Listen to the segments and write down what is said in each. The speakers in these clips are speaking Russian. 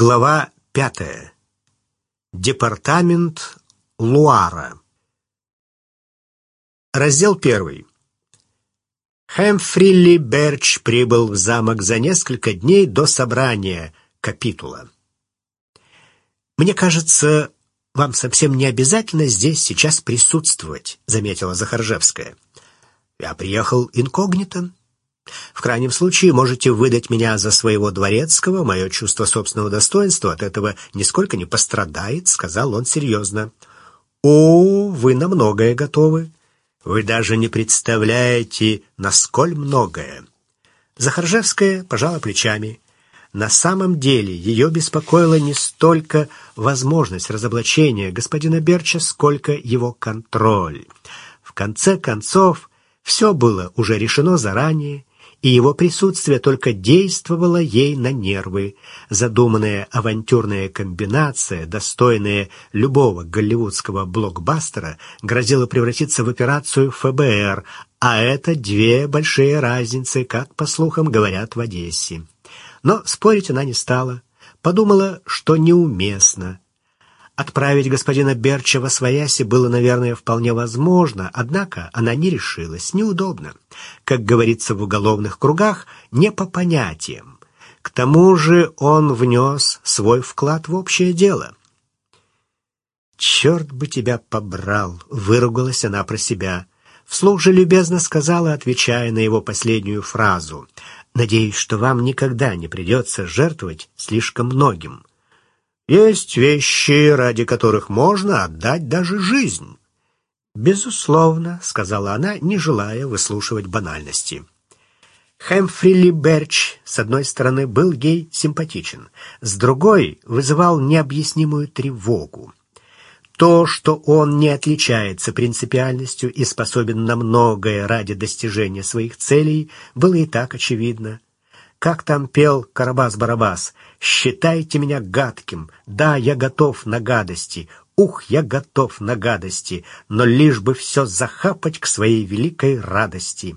Глава пятая. Департамент Луара. Раздел первый. Хэмфрилли Берч прибыл в замок за несколько дней до собрания капитула. «Мне кажется, вам совсем не обязательно здесь сейчас присутствовать», — заметила Захаржевская. «Я приехал инкогнито. В крайнем случае можете выдать меня за своего дворецкого, мое чувство собственного достоинства от этого нисколько не пострадает», — сказал он серьезно. «О, вы на многое готовы. Вы даже не представляете, насколько многое». Захаржевская пожала плечами. На самом деле ее беспокоила не столько возможность разоблачения господина Берча, сколько его контроль. В конце концов, все было уже решено заранее, и его присутствие только действовало ей на нервы. Задуманная авантюрная комбинация, достойная любого голливудского блокбастера, грозила превратиться в операцию ФБР, а это две большие разницы, как, по слухам, говорят в Одессе. Но спорить она не стала. Подумала, что неуместно. Отправить господина Берча во свояси было, наверное, вполне возможно, однако она не решилась, неудобно. Как говорится в уголовных кругах, не по понятиям. К тому же он внес свой вклад в общее дело. «Черт бы тебя побрал!» — выругалась она про себя. Вслух же любезно сказала, отвечая на его последнюю фразу. Надеюсь, что вам никогда не придется жертвовать слишком многим. Есть вещи, ради которых можно отдать даже жизнь. Безусловно, сказала она, не желая выслушивать банальности. Хэмфрили Берч, с одной стороны, был ей симпатичен, с другой вызывал необъяснимую тревогу. То, что он не отличается принципиальностью и способен на многое ради достижения своих целей, было и так очевидно. Как там пел Карабас-Барабас «Считайте меня гадким, да, я готов на гадости, ух, я готов на гадости, но лишь бы все захапать к своей великой радости».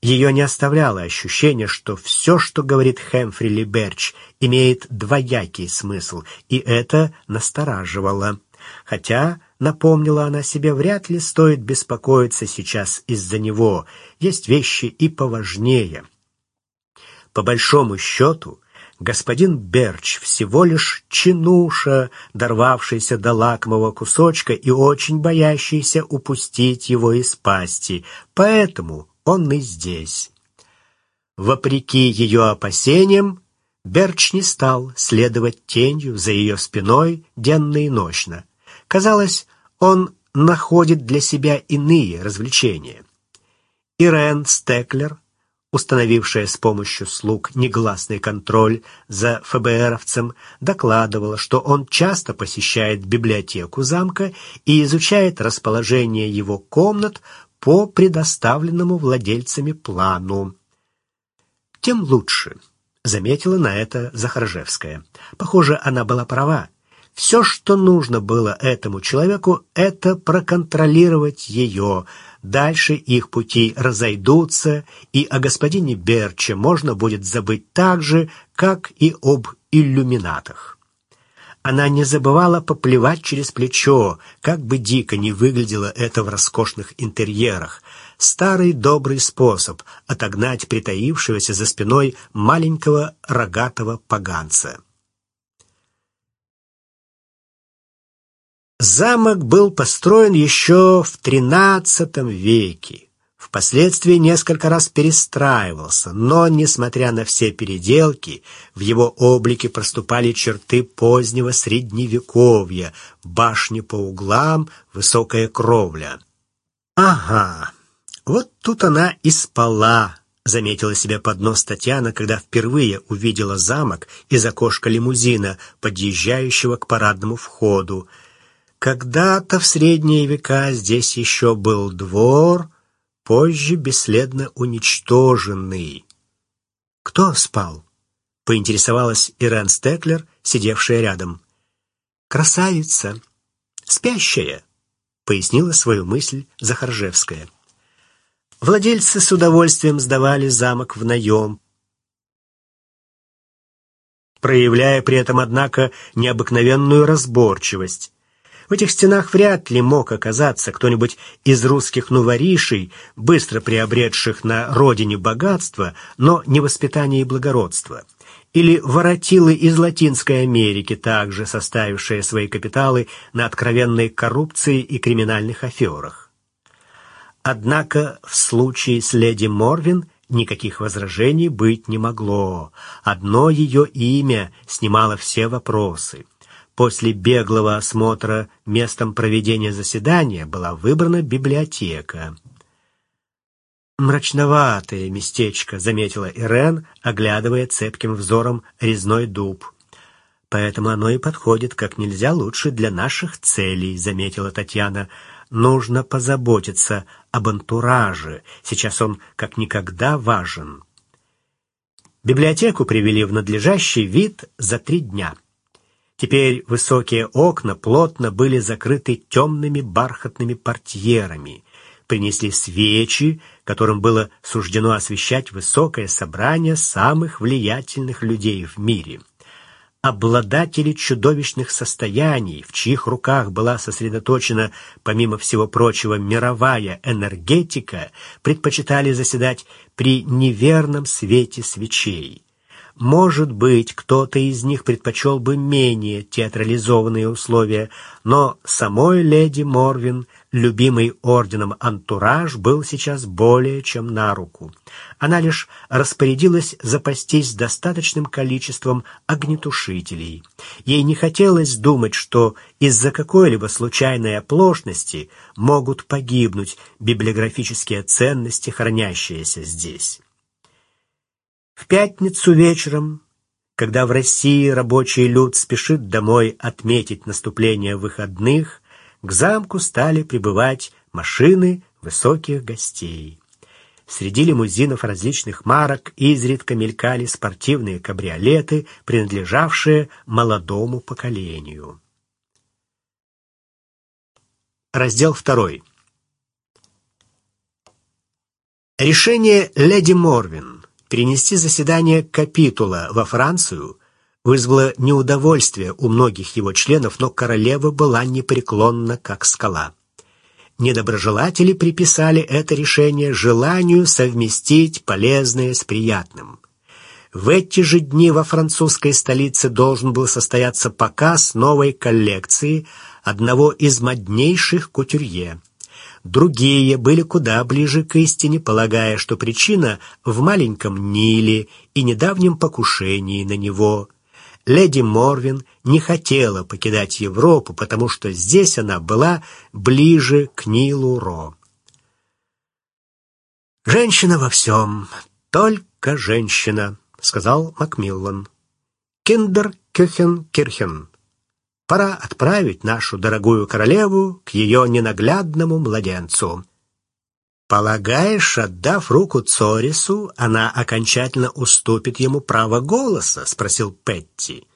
Ее не оставляло ощущение, что все, что говорит Хэмфри Ли Берч, имеет двоякий смысл, и это настораживало. Хотя, напомнила она себе, вряд ли стоит беспокоиться сейчас из-за него. Есть вещи и поважнее. По большому счету, господин Берч всего лишь чинуша, дорвавшийся до лакомого кусочка и очень боящийся упустить его из пасти, поэтому он и здесь. Вопреки ее опасениям, Берч не стал следовать тенью за ее спиной денно и ночно. Казалось, он находит для себя иные развлечения. Ирен Стеклер, установившая с помощью слуг негласный контроль за ФБРовцем, докладывала, что он часто посещает библиотеку замка и изучает расположение его комнат по предоставленному владельцами плану. Тем лучше, заметила на это Захаржевская. Похоже, она была права. Все, что нужно было этому человеку, это проконтролировать ее. Дальше их пути разойдутся, и о господине Берче можно будет забыть так же, как и об иллюминатах. Она не забывала поплевать через плечо, как бы дико не выглядело это в роскошных интерьерах. Старый добрый способ отогнать притаившегося за спиной маленького рогатого поганца. Замок был построен еще в XIII веке. Впоследствии несколько раз перестраивался, но, несмотря на все переделки, в его облике проступали черты позднего средневековья, башни по углам, высокая кровля. «Ага, вот тут она и спала», — заметила себе под нос Татьяна, когда впервые увидела замок из окошка лимузина, подъезжающего к парадному входу. Когда-то в средние века здесь еще был двор — позже бесследно уничтоженный. Кто спал? поинтересовалась Ирен Стеклер, сидевшая рядом. Красавица, спящая, пояснила свою мысль Захаржевская. Владельцы с удовольствием сдавали замок в наем, проявляя при этом, однако, необыкновенную разборчивость. В этих стенах вряд ли мог оказаться кто-нибудь из русских новоришей, быстро приобретших на родине богатство, но не воспитание и благородство. Или воротилы из Латинской Америки, также составившие свои капиталы на откровенной коррупции и криминальных аферах. Однако в случае с леди Морвин никаких возражений быть не могло. Одно ее имя снимало все вопросы – После беглого осмотра местом проведения заседания была выбрана библиотека. «Мрачноватое местечко», — заметила Ирен, оглядывая цепким взором резной дуб. «Поэтому оно и подходит как нельзя лучше для наших целей», — заметила Татьяна. «Нужно позаботиться об антураже. Сейчас он как никогда важен». Библиотеку привели в надлежащий вид за три дня. Теперь высокие окна плотно были закрыты темными бархатными портьерами. Принесли свечи, которым было суждено освещать высокое собрание самых влиятельных людей в мире — обладатели чудовищных состояний, в чьих руках была сосредоточена, помимо всего прочего, мировая энергетика, предпочитали заседать при неверном свете свечей. Может быть, кто-то из них предпочел бы менее театрализованные условия, но самой леди Морвин, любимый орденом антураж, был сейчас более чем на руку. Она лишь распорядилась запастись достаточным количеством огнетушителей. Ей не хотелось думать, что из-за какой-либо случайной оплошности могут погибнуть библиографические ценности, хранящиеся здесь. В пятницу вечером, когда в России рабочий люд спешит домой отметить наступление выходных, к замку стали прибывать машины высоких гостей. Среди лимузинов различных марок изредка мелькали спортивные кабриолеты, принадлежавшие молодому поколению. Раздел второй. Решение леди Морвин перенести заседание капитула во Францию вызвало неудовольствие у многих его членов, но королева была непреклонна, как скала. Недоброжелатели приписали это решение желанию совместить полезное с приятным. В эти же дни во французской столице должен был состояться показ новой коллекции одного из моднейших кутюрье. Другие были куда ближе к истине, полагая, что причина в маленьком Ниле и недавнем покушении на него. Леди Морвин не хотела покидать Европу, потому что здесь она была ближе к Нилу Ро. «Женщина во всем, только женщина», — сказал Макмиллан. «Киндер Кюхен Кирхен». Пора отправить нашу дорогую королеву к ее ненаглядному младенцу. «Полагаешь, отдав руку Цорису, она окончательно уступит ему право голоса?» — спросил Петти.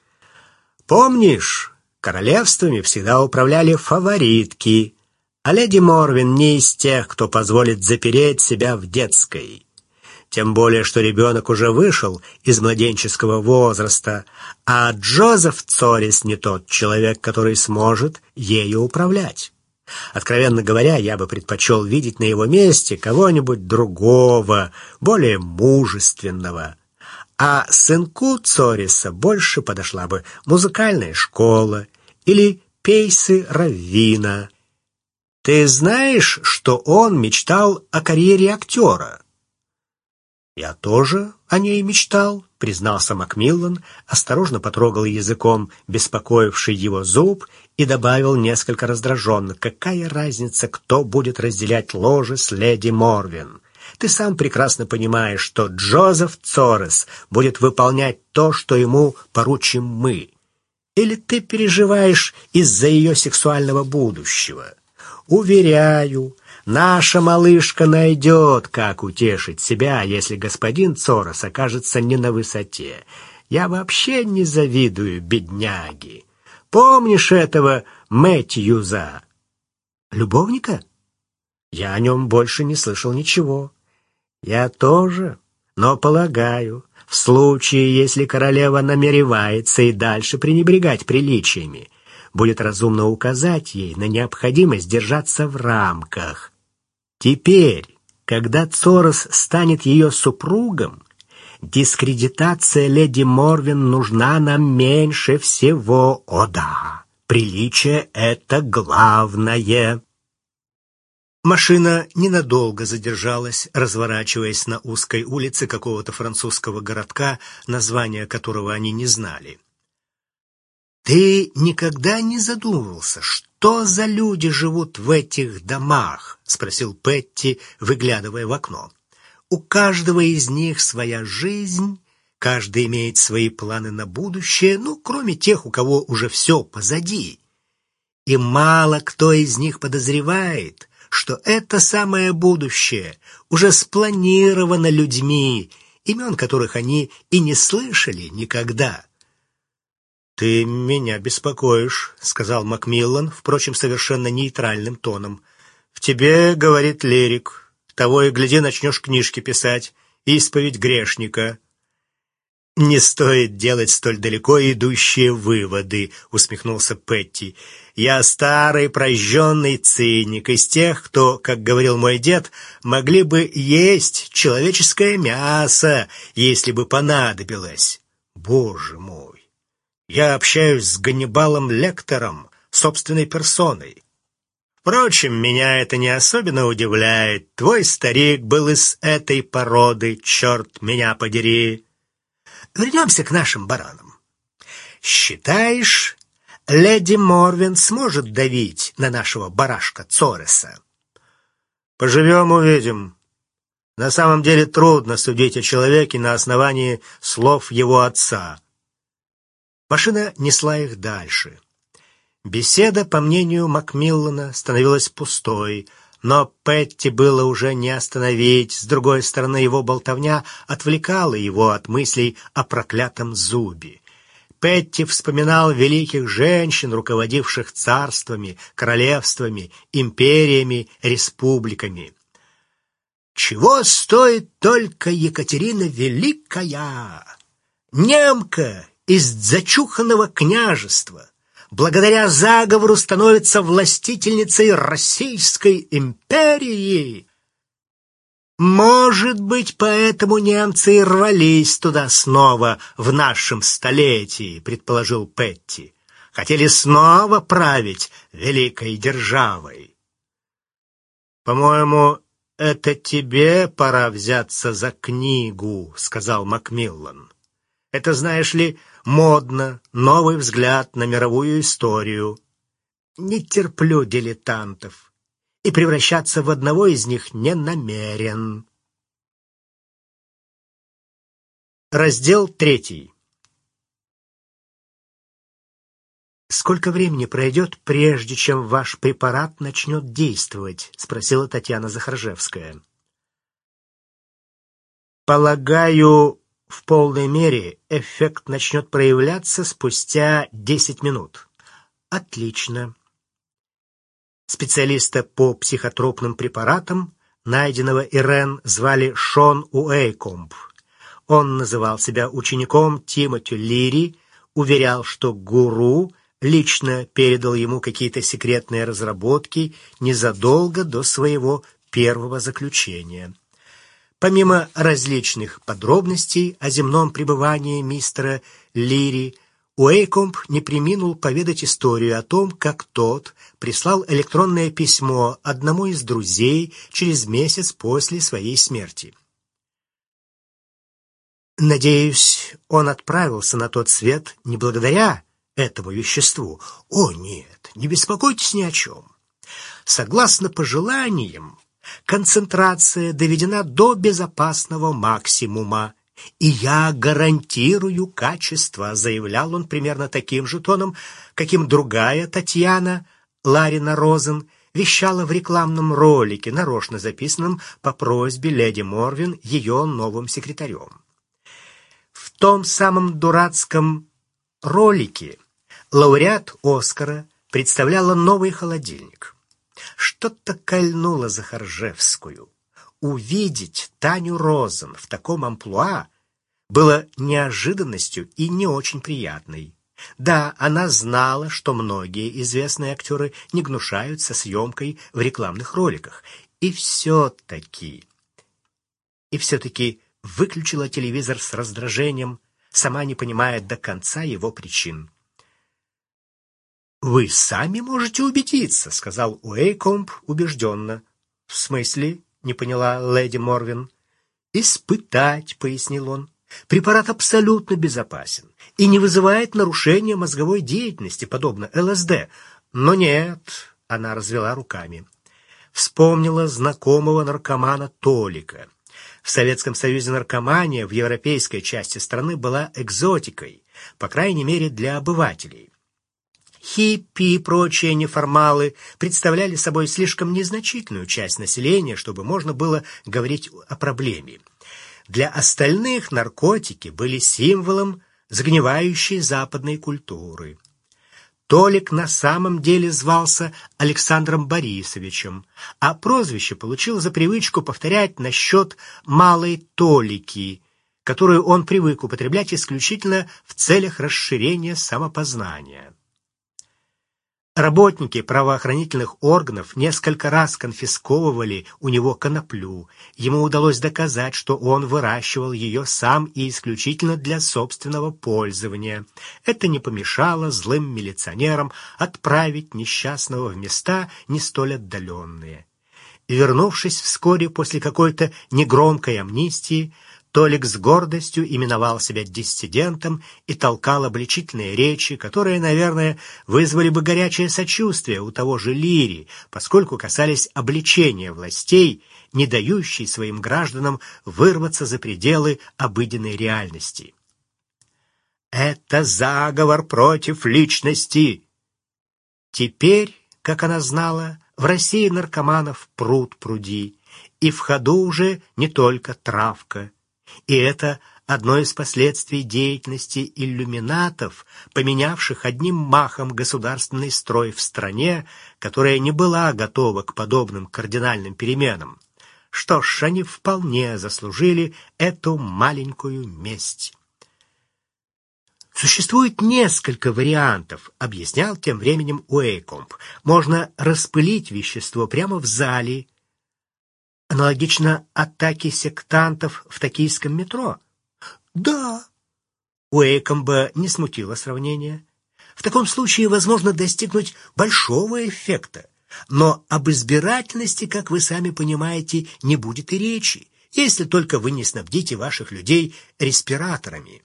«Помнишь, королевствами всегда управляли фаворитки, а леди Морвин не из тех, кто позволит запереть себя в детской тем более что ребенок уже вышел из младенческого возраста, а Джозеф Цорис не тот человек, который сможет ею управлять. Откровенно говоря, я бы предпочел видеть на его месте кого-нибудь другого, более мужественного. А сынку Цориса больше подошла бы музыкальная школа или пейсы Раввина. Ты знаешь, что он мечтал о карьере актера? «Я тоже о ней мечтал», — признался Макмиллан, осторожно потрогал языком беспокоивший его зуб и добавил несколько раздраженно. «Какая разница, кто будет разделять ложе с леди Морвин? Ты сам прекрасно понимаешь, что Джозеф Цорес будет выполнять то, что ему поручим мы. Или ты переживаешь из-за ее сексуального будущего?» Уверяю, Наша малышка найдет, как утешить себя, если господин Цорос окажется не на высоте. Я вообще не завидую бедняге. Помнишь этого Мэтьюза? Любовника? Я о нем больше не слышал ничего. Я тоже, но полагаю, В случае, если королева намеревается и дальше пренебрегать приличиями, будет разумно указать ей на необходимость держаться в рамках. Теперь, когда Цорос станет ее супругом, дискредитация леди Морвин нужна нам меньше всего. О да, приличие — это главное. Машина ненадолго задержалась, разворачиваясь на узкой улице какого-то французского городка, название которого они не знали. «Ты никогда не задумывался, что за люди живут в этих домах?» — спросил Петти, выглядывая в окно. «У каждого из них своя жизнь, каждый имеет свои планы на будущее, ну, кроме тех, у кого уже все позади. И мало кто из них подозревает, что это самое будущее уже спланировано людьми, имен которых они и не слышали никогда». «Ты меня беспокоишь», — сказал Макмиллан, впрочем, совершенно нейтральным тоном. «В тебе, — говорит лирик, — того и гляди начнешь книжки писать, исповедь грешника». «Не стоит делать столь далеко идущие выводы», — усмехнулся Петти. «Я старый прожженный циник из тех, кто, как говорил мой дед, могли бы есть человеческое мясо, если бы понадобилось. Боже мой!» Я общаюсь с Ганнибалом Лектором, собственной персоной. Впрочем, меня это не особенно удивляет. Твой старик был из этой породы, черт меня подери. Вернемся к нашим баранам. Считаешь, леди Морвин сможет давить на нашего барашка Цореса? Поживем, увидим. На самом деле трудно судить о человеке на основании слов его отца. Машина несла их дальше. Беседа, по мнению Макмиллана, становилась пустой, но Петти было уже не остановить. С другой стороны, его болтовня отвлекала его от мыслей о проклятом зубе. Петти вспоминал великих женщин, руководивших царствами, королевствами, империями, республиками. Чего стоит только Екатерина Великая? Немка из зачуханного княжества, благодаря заговору становится властительницей Российской империи. Может быть, поэтому немцы и рвались туда снова в нашем столетии, предположил Петти. Хотели снова править великой державой. По-моему, это тебе пора взяться за книгу, сказал Макмиллан. Это, знаешь ли, модно, новый взгляд на мировую историю. Не терплю дилетантов и превращаться в одного из них не намерен. Раздел третий. «Сколько времени пройдет, прежде чем ваш препарат начнет действовать?» — спросила Татьяна Захаржевская. «Полагаю, в полной мере эффект начнет проявляться спустя 10 минут. Отлично. Специалиста по психотропным препаратам, найденного Ирен, звали Шон Уэйкомб. Он называл себя учеником Тимоти Лири, уверял, что гуру лично передал ему какие-то секретные разработки незадолго до своего первого заключения. Помимо различных подробностей о земном пребывании мистера Лири, Уэйкомб не приминул поведать историю о том, как тот прислал электронное письмо одному из друзей через месяц после своей смерти. Надеюсь, он отправился на тот свет не благодаря этому веществу. О, нет, не беспокойтесь ни о чем. Согласно пожеланиям, концентрация доведена до безопасного максимума, и я гарантирую качество, заявлял он примерно таким же тоном, каким другая Татьяна, Ларина Розен, вещала в рекламном ролике, нарочно записанном по просьбе леди Морвин ее новым секретарем. В том самом дурацком ролике лауреат Оскара представляла новый холодильник. Что-то кольнуло Захаржевскую. Увидеть Таню Розен в таком амплуа было неожиданностью и не очень приятной. Да, она знала, что многие известные актеры не гнушаются съемкой в рекламных роликах. И все-таки... И все-таки выключила телевизор с раздражением, сама не понимая до конца его причин. «Вы сами можете убедиться», — сказал Уэйкомб убежденно. «В смысле?» — не поняла леди Морвин. «Испытать», — пояснил он. «Препарат абсолютно безопасен и не вызывает нарушения мозговой деятельности, подобно ЛСД. Но нет», — она развела руками. Вспомнила знакомого наркомана Толика. В Советском Союзе наркомания в европейской части страны была экзотикой, по крайней мере для обывателей. Хиппи и прочие неформалы представляли собой слишком незначительную часть населения, чтобы можно было говорить о проблеме. Для остальных наркотики были символом загнивающей западной культуры. Толик на самом деле звался Александром Борисовичем, а прозвище получил за привычку повторять насчет «малой Толики», которую он привык употреблять исключительно в целях расширения самопознания. Работники правоохранительных органов несколько раз конфисковывали у него коноплю. Ему удалось доказать, что он выращивал ее сам и исключительно для собственного пользования. Это не помешало злым милиционерам отправить несчастного в места не столь отдаленные. вернувшись вскоре после какой-то негромкой амнистии, Толик с гордостью именовал себя диссидентом и толкал обличительные речи, которые, наверное, вызвали бы горячее сочувствие у того же Лири, поскольку касались обличения властей, не дающей своим гражданам вырваться за пределы обыденной реальности. «Это заговор против личности!» Теперь, как она знала, в России наркоманов пруд пруди, и в ходу уже не только травка — и это одно из последствий деятельности иллюминатов, поменявших одним махом государственный строй в стране, которая не была готова к подобным кардинальным переменам. Что ж, они вполне заслужили эту маленькую месть. Существует несколько вариантов, объяснял тем временем Уэйкомп. Можно распылить вещество прямо в зале, Аналогично атаке сектантов в токийском метро? Да. Уэйкомба не смутило сравнение. В таком случае возможно достигнуть большого эффекта. Но об избирательности, как вы сами понимаете, не будет и речи, если только вы не снабдите ваших людей респираторами.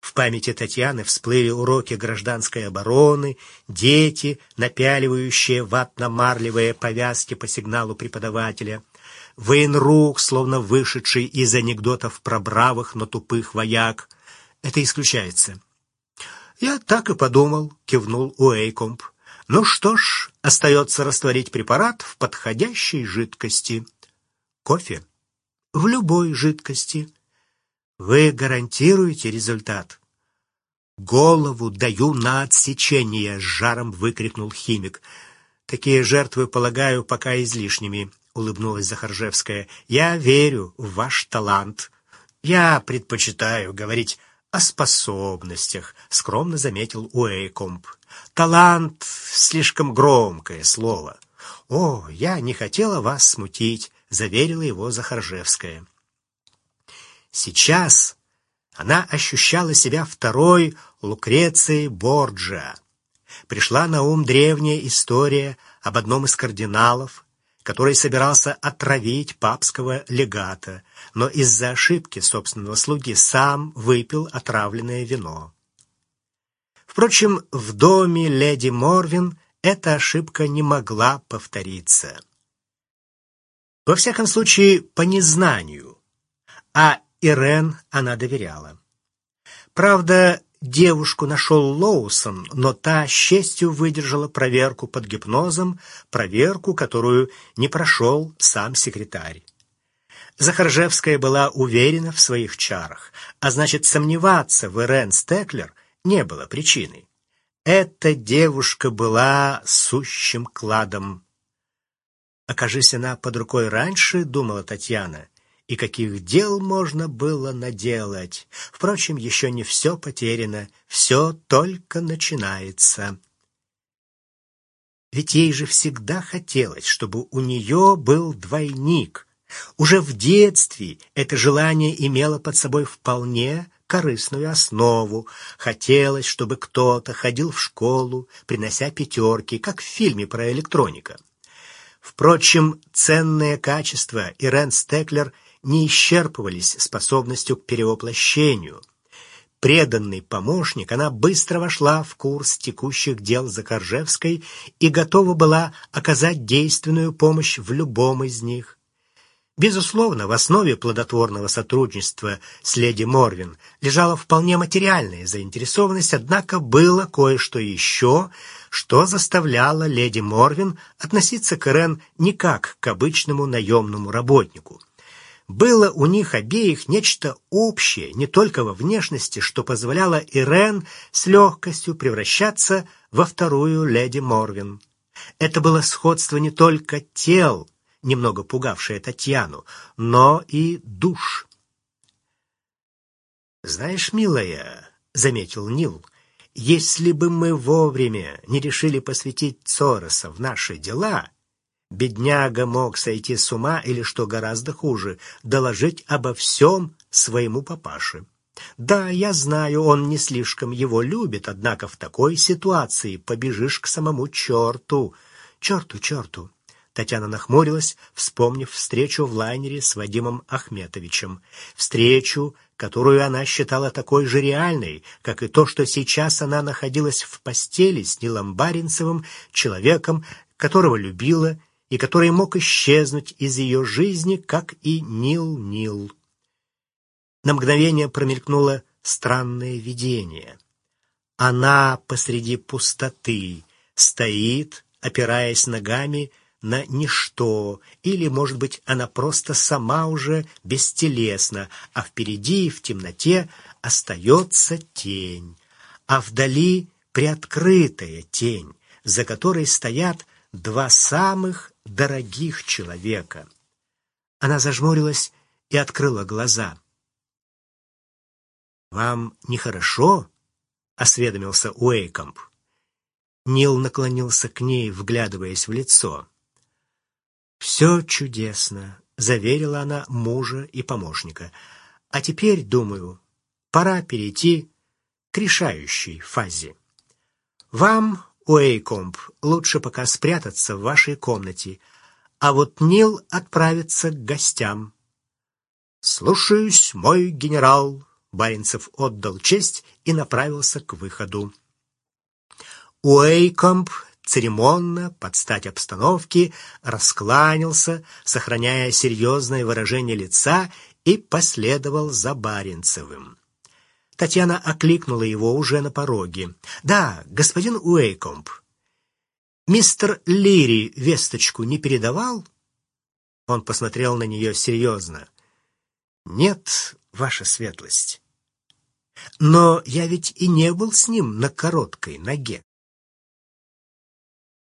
В памяти Татьяны всплыли уроки гражданской обороны, дети, напяливающие ватно-марлевые повязки по сигналу преподавателя — Военрук, словно вышедший из анекдотов про бравых, но тупых вояк. Это исключается. Я так и подумал, кивнул Уэйкомп. Ну что ж, остается растворить препарат в подходящей жидкости. Кофе? В любой жидкости. Вы гарантируете результат? Голову даю на отсечение, с жаром выкрикнул химик. Такие жертвы, полагаю, пока излишними. — улыбнулась Захаржевская. «Я верю в ваш талант. Я предпочитаю говорить о способностях», — скромно заметил Уэйкомп. «Талант — слишком громкое слово». «О, я не хотела вас смутить», — заверила его Захаржевская. Сейчас она ощущала себя второй Лукрецией Борджа. Пришла на ум древняя история об одном из кардиналов, который собирался отравить папского легата, но из-за ошибки собственного слуги сам выпил отравленное вино. Впрочем, в доме леди Морвин эта ошибка не могла повториться. Во всяком случае, по незнанию, а Ирен она доверяла. Правда, Девушку нашел Лоусон, но та с честью выдержала проверку под гипнозом, проверку, которую не прошел сам секретарь. Захаржевская была уверена в своих чарах, а значит, сомневаться в Ирен Стеклер не было причины. Эта девушка была сущим кладом. Окажись она под рукой раньше, думала Татьяна, и каких дел можно было наделать. Впрочем, еще не все потеряно, все только начинается. Ведь ей же всегда хотелось, чтобы у нее был двойник. Уже в детстве это желание имело под собой вполне корыстную основу. Хотелось, чтобы кто-то ходил в школу, принося пятерки, как в фильме про электроника. Впрочем, ценные качества Ирен Стеклер не исчерпывались способностью к перевоплощению. Преданный помощник, она быстро вошла в курс текущих дел Закоржевской и готова была оказать действенную помощь в любом из них. Безусловно, в основе плодотворного сотрудничества с леди Морвин лежала вполне материальная заинтересованность, однако было кое-что еще, что заставляло леди Морвин относиться к Ирен не как к обычному наемному работнику. Было у них обеих нечто общее, не только во внешности, что позволяло Ирен с легкостью превращаться во вторую леди Морвин. Это было сходство не только тел, немного пугавшее Татьяну, но и душ. «Знаешь, милая», — заметил Нил, если бы мы вовремя не решили посвятить Цороса в наши дела, бедняга мог сойти с ума или, что гораздо хуже, доложить обо всем своему папаше. Да, я знаю, он не слишком его любит, однако в такой ситуации побежишь к самому черту. Черту, черту. Татьяна нахмурилась, вспомнив встречу в лайнере с Вадимом Ахметовичем. Встречу, которую она считала такой же реальной, как и то, что сейчас она находилась в постели с Нилом Баринцевым, человеком, которого любила и который мог исчезнуть из ее жизни, как и Нил-Нил. На мгновение промелькнуло странное видение. Она посреди пустоты стоит, опираясь ногами на ничто, или, может быть, она просто сама уже бестелесна, а впереди, в темноте, остается тень, а вдали приоткрытая тень, за которой стоят два самых дорогих человека. Она зажмурилась и открыла глаза. «Вам нехорошо?» — осведомился Уэйкомп. Нил наклонился к ней, вглядываясь в лицо. «Все чудесно», — заверила она мужа и помощника. «А теперь, думаю, пора перейти к решающей фазе. Вам, Уэйкомп, лучше пока спрятаться в вашей комнате, а вот Нил отправится к гостям». «Слушаюсь, мой генерал», — Баринцев отдал честь и направился к выходу. Уэйкомп церемонно, под стать обстановке, раскланялся, сохраняя серьезное выражение лица, и последовал за Баренцевым. Татьяна окликнула его уже на пороге. «Да, господин Уэйкомп, мистер Лири весточку не передавал?» Он посмотрел на нее серьезно. «Нет, ваша светлость. Но я ведь и не был с ним на короткой ноге».